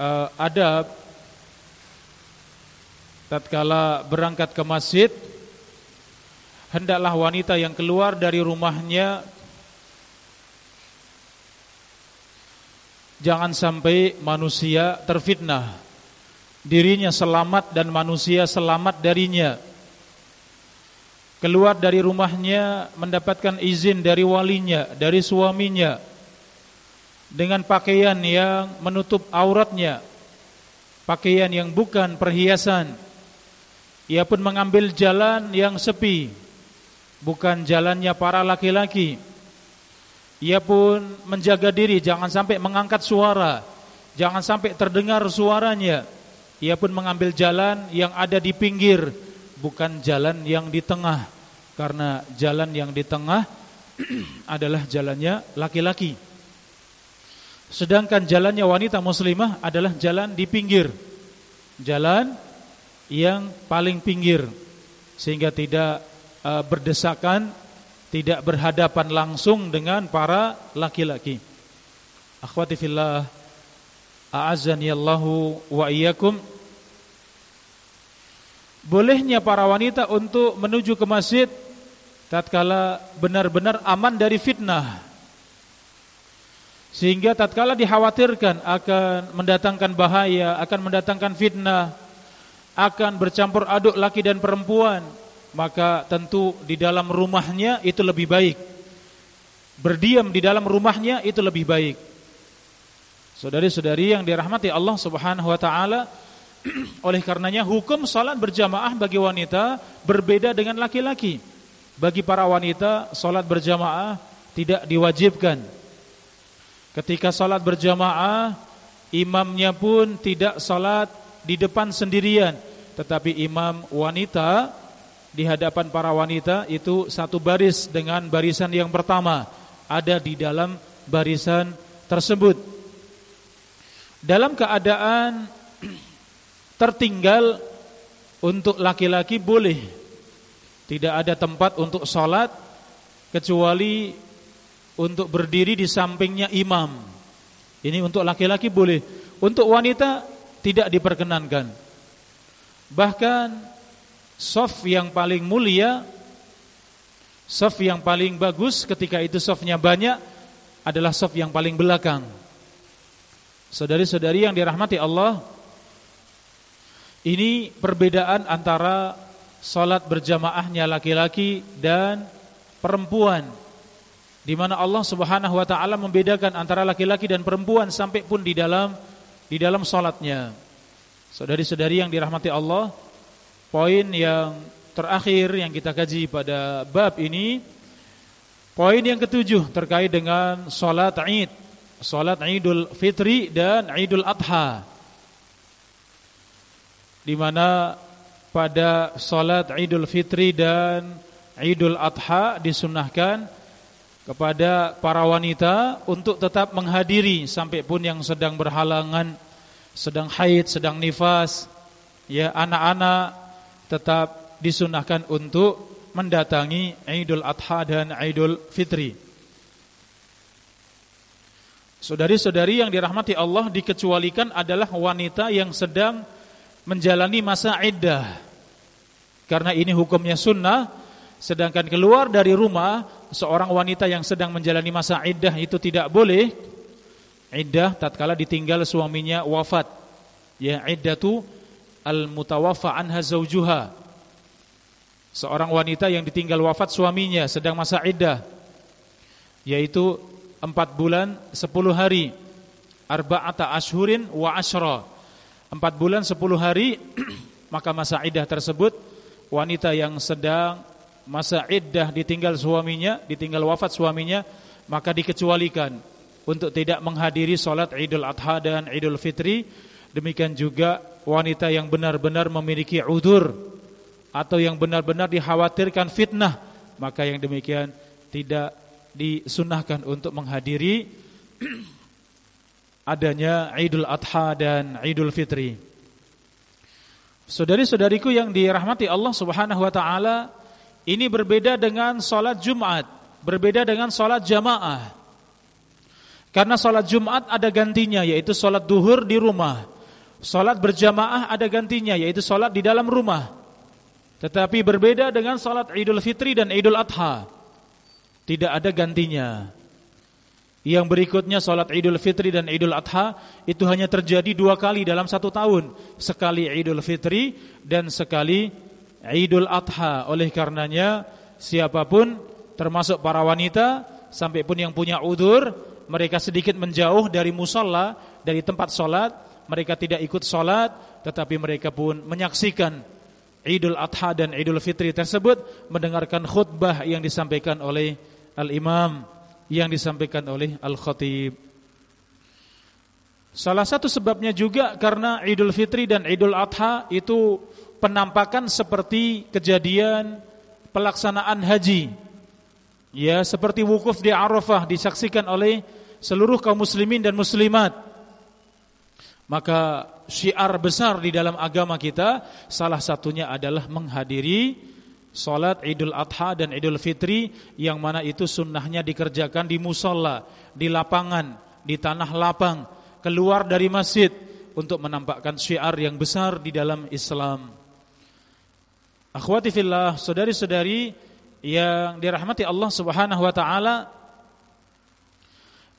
uh, adab. Tatkala berangkat ke masjid hendaklah wanita yang keluar dari rumahnya Jangan sampai manusia terfitnah. Dirinya selamat dan manusia selamat darinya. Keluar dari rumahnya mendapatkan izin dari walinya, dari suaminya. Dengan pakaian yang menutup auratnya. Pakaian yang bukan perhiasan. Ia pun mengambil jalan yang sepi. Bukan jalannya para laki-laki ia pun menjaga diri jangan sampai mengangkat suara, jangan sampai terdengar suaranya. Ia pun mengambil jalan yang ada di pinggir, bukan jalan yang di tengah. Karena jalan yang di tengah adalah jalannya laki-laki. Sedangkan jalannya wanita muslimah adalah jalan di pinggir. Jalan yang paling pinggir sehingga tidak uh, berdesakan tidak berhadapan langsung dengan para laki-laki. Akhwati fillah, a'azzani Allahu wa iyyakum. Bolehnya para wanita untuk menuju ke masjid tatkala benar-benar aman dari fitnah. Sehingga tatkala dikhawatirkan akan mendatangkan bahaya, akan mendatangkan fitnah, akan bercampur aduk laki dan perempuan, maka tentu di dalam rumahnya itu lebih baik. Berdiam di dalam rumahnya itu lebih baik. Saudari-saudari yang dirahmati Allah Subhanahu wa taala, oleh karenanya hukum salat berjamaah bagi wanita berbeda dengan laki-laki. Bagi para wanita salat berjamaah tidak diwajibkan. Ketika salat berjamaah, imamnya pun tidak salat di depan sendirian, tetapi imam wanita di hadapan para wanita itu satu baris dengan barisan yang pertama ada di dalam barisan tersebut dalam keadaan tertinggal untuk laki-laki boleh tidak ada tempat untuk sholat kecuali untuk berdiri di sampingnya imam. Ini untuk laki-laki boleh, untuk wanita tidak diperkenankan. Bahkan soft yang paling mulia, soft yang paling bagus ketika itu softnya banyak adalah soft yang paling belakang. Saudari-saudari yang dirahmati Allah Ini perbedaan antara Salat berjamaahnya laki-laki dan perempuan di mana Allah Subhanahu wa taala membedakan antara laki-laki dan perempuan sampai pun di dalam di dalam salatnya. Saudari-saudari yang dirahmati Allah, poin yang terakhir yang kita kaji pada bab ini poin yang ketujuh terkait dengan salat Id Salat Idul Fitri dan Idul Adha. Di mana pada salat Idul Fitri dan Idul Adha disunahkan kepada para wanita untuk tetap menghadiri sampai pun yang sedang berhalangan, sedang haid, sedang nifas, ya anak-anak tetap disunahkan untuk mendatangi Idul Adha dan Idul Fitri. Saudari-saudari yang dirahmati Allah dikecualikan adalah wanita yang sedang menjalani masa iddah. Karena ini hukumnya sunnah, sedangkan keluar dari rumah seorang wanita yang sedang menjalani masa iddah itu tidak boleh. Iddah tatkala ditinggal suaminya wafat. Ya iddatu al-mutawaffa anha zaujuha. Seorang wanita yang ditinggal wafat suaminya sedang masa iddah yaitu empat bulan sepuluh hari arba'ata ashurin wa ashra empat bulan sepuluh hari maka masa iddah tersebut wanita yang sedang masa iddah ditinggal suaminya ditinggal wafat suaminya maka dikecualikan untuk tidak menghadiri solat Idul Adha dan Idul Fitri demikian juga wanita yang benar-benar memiliki udur atau yang benar-benar dikhawatirkan fitnah maka yang demikian tidak disunahkan untuk menghadiri adanya Idul Adha dan Idul Fitri. Saudari-saudariku yang dirahmati Allah Subhanahu wa taala, ini berbeda dengan salat Jumat, berbeda dengan salat jamaah. Karena salat Jumat ada gantinya yaitu salat duhur di rumah. Salat berjamaah ada gantinya yaitu salat di dalam rumah. Tetapi berbeda dengan salat Idul Fitri dan Idul Adha. Tidak ada gantinya. Yang berikutnya salat Idul Fitri dan Idul Adha itu hanya terjadi dua kali dalam satu tahun. Sekali Idul Fitri dan sekali Idul Adha. Oleh karenanya siapa pun termasuk para wanita sampai pun yang punya udur mereka sedikit menjauh dari musalla dari tempat solat mereka tidak ikut solat tetapi mereka pun menyaksikan Idul Adha dan Idul Fitri tersebut mendengarkan khutbah yang disampaikan oleh Al-Imam yang disampaikan oleh Al-Khatib. Salah satu sebabnya juga karena Idul Fitri dan Idul Adha itu penampakan seperti kejadian pelaksanaan haji. Ya, seperti wukuf di Arafah disaksikan oleh seluruh kaum muslimin dan muslimat. Maka syiar besar di dalam agama kita salah satunya adalah menghadiri Salat Idul Adha dan Idul Fitri yang mana itu sunnahnya dikerjakan di musola, di lapangan, di tanah lapang, keluar dari masjid untuk menampakkan syiar yang besar di dalam Islam. Akhwati fillah, saudari-saudari yang dirahmati Allah Subhanahu wa taala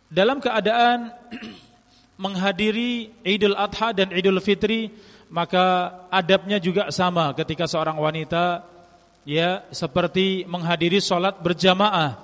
dalam keadaan menghadiri Idul Adha dan Idul Fitri maka adabnya juga sama ketika seorang wanita ya seperti menghadiri sholat berjamaah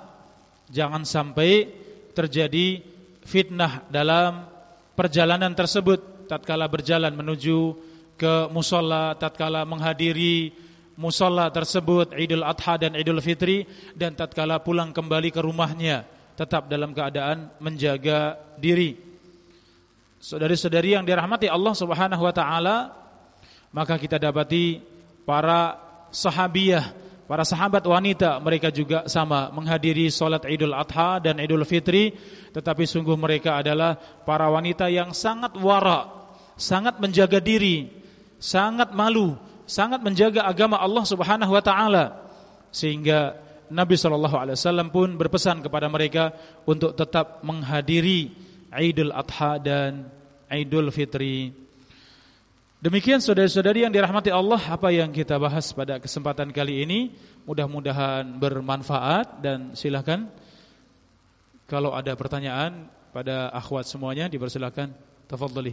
jangan sampai terjadi fitnah dalam perjalanan tersebut tatkala berjalan menuju ke musola tatkala menghadiri musola tersebut Idul Adha dan Idul Fitri dan tatkala pulang kembali ke rumahnya tetap dalam keadaan menjaga diri. Saudari-saudari yang dirahmati Allah Subhanahu wa taala, maka kita dapati para sahabiah, para sahabat wanita mereka juga sama menghadiri salat Idul Adha dan Idul Fitri, tetapi sungguh mereka adalah para wanita yang sangat wara, sangat menjaga diri, sangat malu, sangat menjaga agama Allah Subhanahu wa taala. Sehingga Nabi sallallahu alaihi wasallam pun berpesan kepada mereka untuk tetap menghadiri Idul Adha dan Idul Fitri. Demikian saudara-saudari yang dirahmati Allah apa yang kita bahas pada kesempatan kali ini mudah-mudahan bermanfaat dan silakan kalau ada pertanyaan pada akhwat semuanya dipersilakan tafadhali.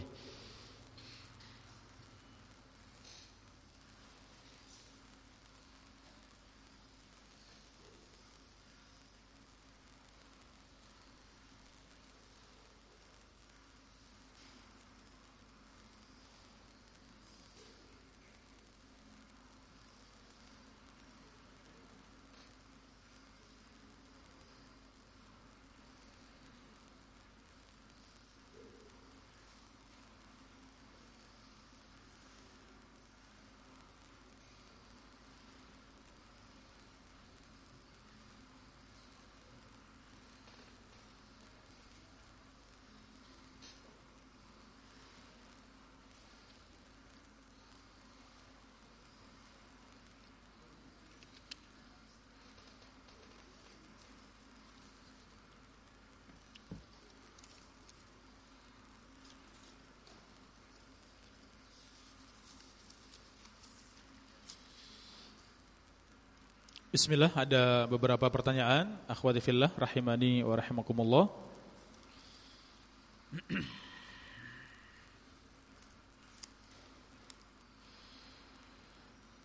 Bismillah, ada beberapa pertanyaan. Akhwati fillah, rahimani wa rahimakumullah.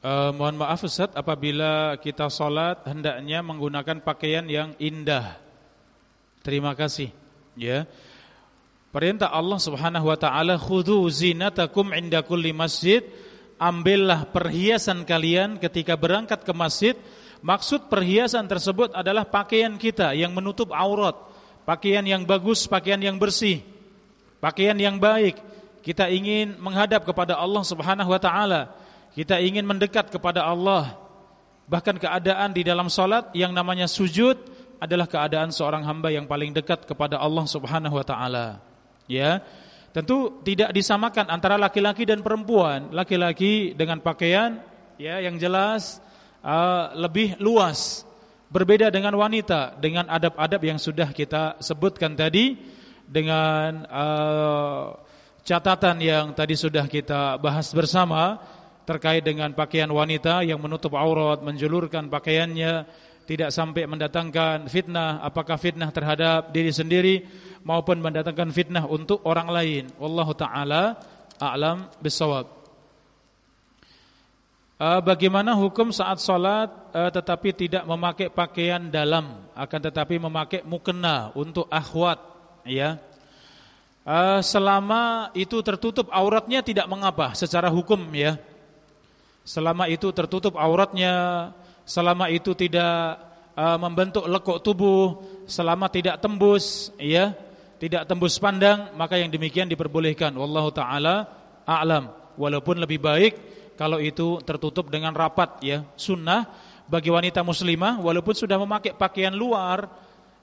Uh, Mohon maaf Ustaz, apabila kita sholat Hendaknya menggunakan pakaian yang indah. Terima kasih. Ya. Perintah Allah subhanahu wa ta'ala Khudu zinatakum kulli masjid. Ambillah perhiasan kalian ketika berangkat ke masjid Maksud perhiasan tersebut adalah pakaian kita yang menutup aurat, pakaian yang bagus, pakaian yang bersih, pakaian yang baik. Kita ingin menghadap kepada Allah Subhanahu wa taala. Kita ingin mendekat kepada Allah. Bahkan keadaan di dalam salat yang namanya sujud adalah keadaan seorang hamba yang paling dekat kepada Allah Subhanahu wa taala. Ya. Tentu tidak disamakan antara laki-laki dan perempuan. Laki-laki dengan pakaian ya yang jelas uh, lebih luas berbeda dengan wanita dengan adab-adab yang sudah kita sebutkan tadi dengan uh, catatan yang tadi sudah kita bahas bersama terkait dengan pakaian wanita yang menutup aurat menjulurkan pakaiannya tidak sampai mendatangkan fitnah apakah fitnah terhadap diri sendiri maupun mendatangkan fitnah untuk orang lain. Wallahu taala a'lam bissawab Uh, bagaimana hukum saat sholat uh, tetapi tidak memakai pakaian dalam akan tetapi memakai mukena untuk akhwat ya. Uh, selama itu tertutup auratnya tidak mengapa secara hukum ya. Selama itu tertutup auratnya selama itu tidak membentuk lekuk tubuh selama tidak tembus ya tidak tembus pandang maka yang demikian diperbolehkan. Wallahu taala a'lam. Walaupun lebih baik kalau itu tertutup dengan rapat ya. Sunnah bagi wanita muslimah walaupun sudah memakai pakaian luar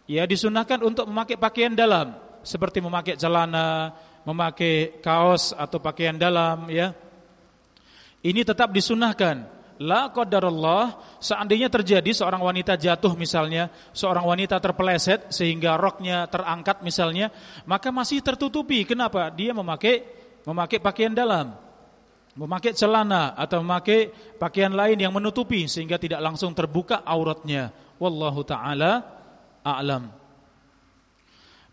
ya disunahkan untuk memakai pakaian dalam. Seperti memakai celana memakai kaos atau pakaian dalam ya. Ini tetap disunahkan la qadarullah seandainya terjadi seorang wanita jatuh misalnya seorang wanita terpeleset sehingga roknya terangkat misalnya maka masih tertutupi. Kenapa? Dia memakai memakai pakaian dalam memakai celana atau memakai pakaian lain yang menutupi sehingga tidak langsung terbuka auratnya. Wallahu taala a'lam.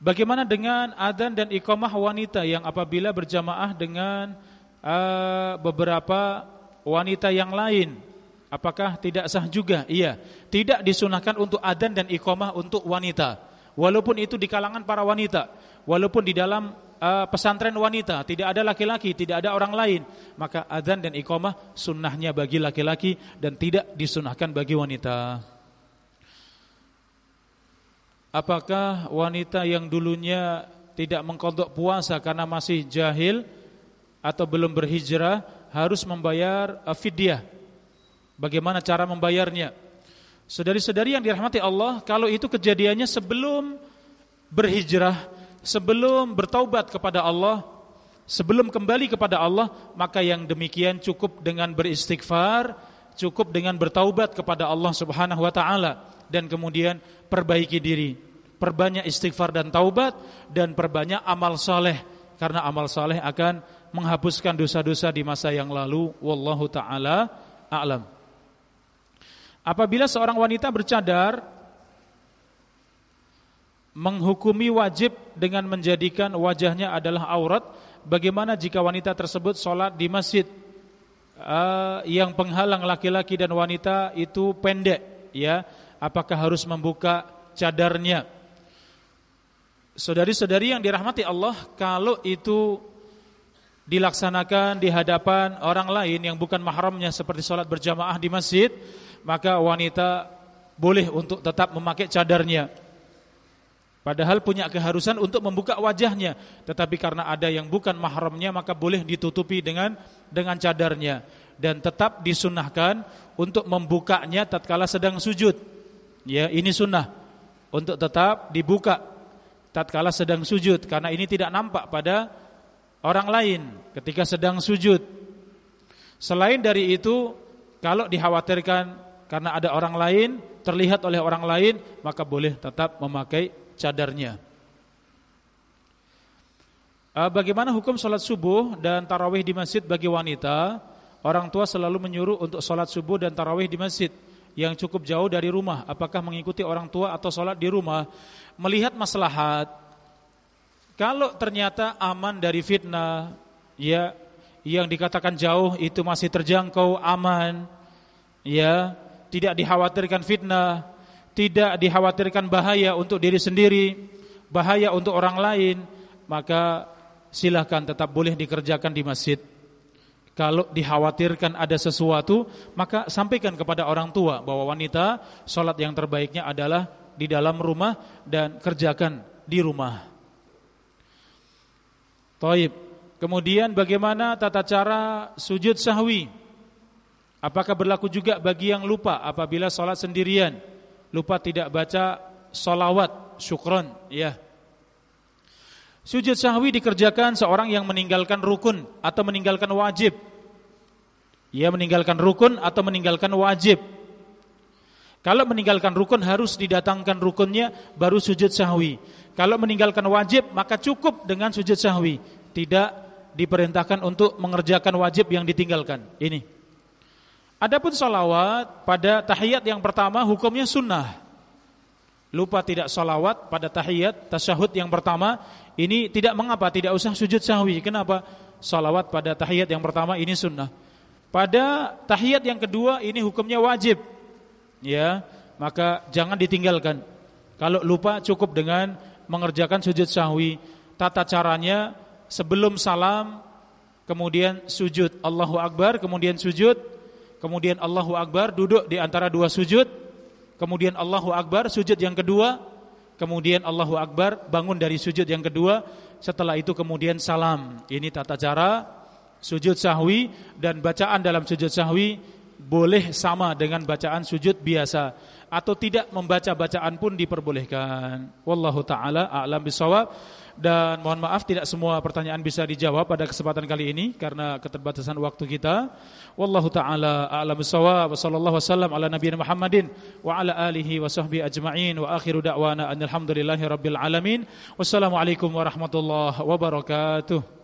Bagaimana dengan adzan dan iqamah wanita yang apabila berjamaah dengan uh, beberapa wanita yang lain? Apakah tidak sah juga? Iya, tidak disunahkan untuk adzan dan iqamah untuk wanita. Walaupun itu di kalangan para wanita, walaupun di dalam uh, pesantren wanita tidak ada laki-laki, tidak ada orang lain, maka adzan dan iqamah sunnahnya bagi laki-laki dan tidak disunahkan bagi wanita. Apakah wanita yang dulunya tidak mengkodok puasa karena masih jahil atau belum berhijrah harus membayar uh, fidyah? Bagaimana cara membayarnya? Saudari-saudari yang dirahmati Allah, kalau itu kejadiannya sebelum berhijrah, sebelum bertaubat kepada Allah, sebelum kembali kepada Allah, maka yang demikian cukup dengan beristighfar, cukup dengan bertaubat kepada Allah Subhanahu wa taala dan kemudian perbaiki diri. Perbanyak istighfar dan taubat dan perbanyak amal soleh karena amal soleh akan menghapuskan dosa-dosa di masa yang lalu. Wallahu taala a'lam. Apabila seorang wanita bercadar menghukumi wajib dengan menjadikan wajahnya adalah aurat, bagaimana jika wanita tersebut sholat di masjid uh, yang penghalang laki-laki dan wanita itu pendek, ya? apakah harus membuka cadarnya? Saudari-saudari yang dirahmati Allah, kalau itu dilaksanakan di hadapan orang lain yang bukan mahramnya seperti sholat berjamaah di masjid, maka wanita boleh untuk tetap memakai cadarnya. Padahal punya keharusan untuk membuka wajahnya, tetapi karena ada yang bukan mahramnya maka boleh ditutupi dengan dengan cadarnya dan tetap disunahkan untuk membukanya tatkala sedang sujud. Ya, ini sunnah untuk tetap dibuka tatkala sedang sujud karena ini tidak nampak pada orang lain ketika sedang sujud. Selain dari itu, kalau dikhawatirkan karena ada orang lain, terlihat oleh orang lain, maka boleh tetap memakai cadarnya. Ah, bagaimana hukum sholat subuh dan tarawih di masjid bagi wanita? Orang tua selalu menyuruh untuk sholat subuh dan tarawih di masjid yang cukup jauh dari rumah apakah mengikuti orang tua atau sholat di rumah melihat maslahat kalau ternyata aman dari fitnah ya yang dikatakan jauh itu masih terjangkau aman ya tidak dikhawatirkan fitnah tidak dikhawatirkan bahaya untuk diri sendiri bahaya untuk orang lain maka silahkan tetap boleh dikerjakan di masjid kalau dikhawatirkan ada sesuatu, maka sampaikan kepada orang tua bahwa wanita sholat yang terbaiknya adalah di dalam rumah dan kerjakan di rumah. Taib. Kemudian bagaimana tata cara sujud sahwi? Apakah berlaku juga bagi yang lupa apabila sholat sendirian? Lupa tidak baca solawat, syukron, ya. Sujud sahwi dikerjakan seorang yang meninggalkan rukun atau meninggalkan wajib ia meninggalkan rukun atau meninggalkan wajib. Kalau meninggalkan rukun harus didatangkan rukunnya baru sujud sahwi. Kalau meninggalkan wajib maka cukup dengan sujud sahwi. Tidak diperintahkan untuk mengerjakan wajib yang ditinggalkan. Ini. Adapun salawat pada tahiyat yang pertama hukumnya sunnah. Lupa tidak salawat pada tahiyat tasyahud yang pertama ini tidak mengapa tidak usah sujud sahwi. Kenapa? Salawat pada tahiyat yang pertama ini sunnah. Pada tahiyat yang kedua ini hukumnya wajib. Ya, maka jangan ditinggalkan. Kalau lupa cukup dengan mengerjakan sujud sahwi. Tata caranya sebelum salam kemudian sujud Allahu Akbar, kemudian sujud, kemudian Allahu Akbar duduk di antara dua sujud, kemudian Allahu Akbar sujud yang kedua, kemudian Allahu Akbar bangun dari sujud yang kedua, setelah itu kemudian salam. Ini tata cara sujud sahwi dan bacaan dalam sujud sahwi boleh sama dengan bacaan sujud biasa atau tidak membaca bacaan pun diperbolehkan. Wallahu taala a'lam bisawab. Dan mohon maaf tidak semua pertanyaan bisa dijawab pada kesempatan kali ini karena keterbatasan waktu kita. Wallahu taala a'lam bisawab. Wassallallahu wasallam ala nabiyina Muhammadin wa ala alihi wa sahbihi ajma'in wa akhiru da'wana alhamdulillahi rabbil alamin. Wassalamualaikum warahmatullahi wabarakatuh.